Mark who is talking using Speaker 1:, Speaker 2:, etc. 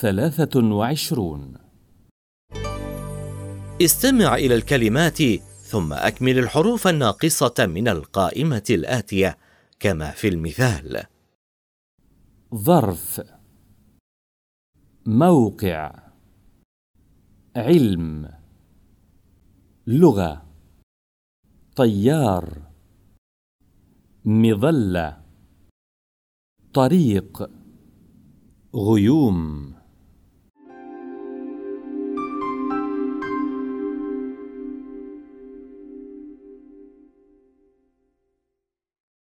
Speaker 1: ثلاثة وعشرون.
Speaker 2: استمع إلى الكلمات ثم أكمل الحروف الناقصة من القائمة الآتية كما في المثال.
Speaker 1: ظرف. موقع. علم. لغة. طيار. مظلة. طريق. غيوم.